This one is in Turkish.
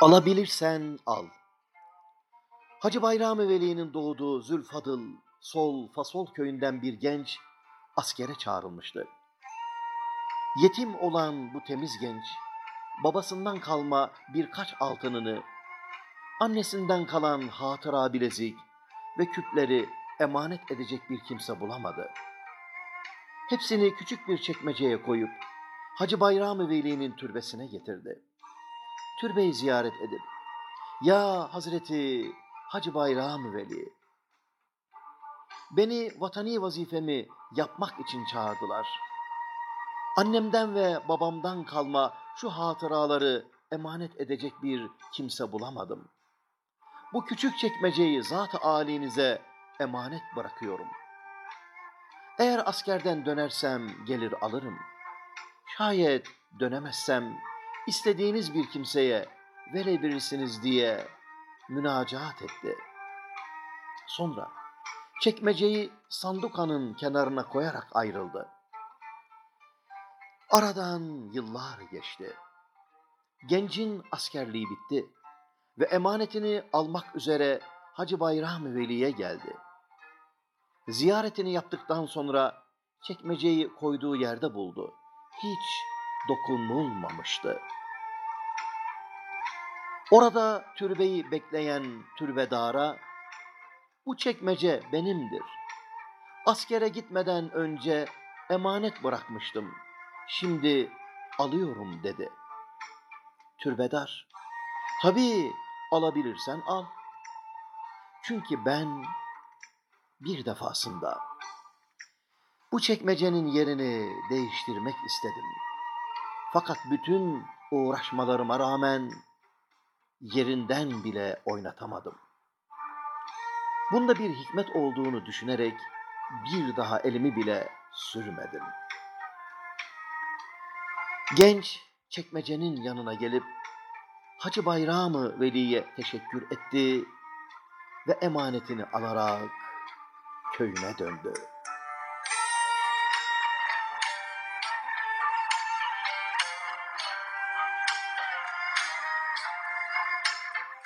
Alabilirsen al. Hacı Bayram-ı Veli'nin doğduğu Zülfadıl, Sol, Fasol köyünden bir genç askere çağrılmıştı. Yetim olan bu temiz genç, babasından kalma birkaç altınını, annesinden kalan hatıra bilezik ve küpleri emanet edecek bir kimse bulamadı. Hepsini küçük bir çekmeceye koyup Hacı Bayram-ı Veli'nin türbesine getirdi. Türbeyi ziyaret edip, Ya Hazreti Hacı Bayram-ı Veli, beni vatani vazifemi yapmak için çağırdılar. Annemden ve babamdan kalma şu hatıraları emanet edecek bir kimse bulamadım. Bu küçük çekmeceyi zat-ı âlinize emanet bırakıyorum. Eğer askerden dönersem gelir alırım. Şayet dönemezsem istediğiniz bir kimseye verebilirsiniz diye münacaat etti. Sonra çekmeceyi sandukanın kenarına koyarak ayrıldı. Aradan yıllar geçti. Gencin askerliği bitti ve emanetini almak üzere Hacı Bayram Veli'ye geldi. Ziyaretini yaptıktan sonra çekmeceyi koyduğu yerde buldu. Hiç dokunulmamıştı. Orada türbeyi bekleyen türbedara, bu çekmece benimdir. Askere gitmeden önce emanet bırakmıştım. Şimdi alıyorum dedi. Türbedar, tabii alabilirsen al. Çünkü ben bir defasında bu çekmecenin yerini değiştirmek istedim. Fakat bütün uğraşmalarıma rağmen yerinden bile oynatamadım. Bunda bir hikmet olduğunu düşünerek bir daha elimi bile sürmedim. Genç çekmecenin yanına gelip Hacı Bayramı Veli'ye teşekkür etti ve emanetini alarak köyüne döndü.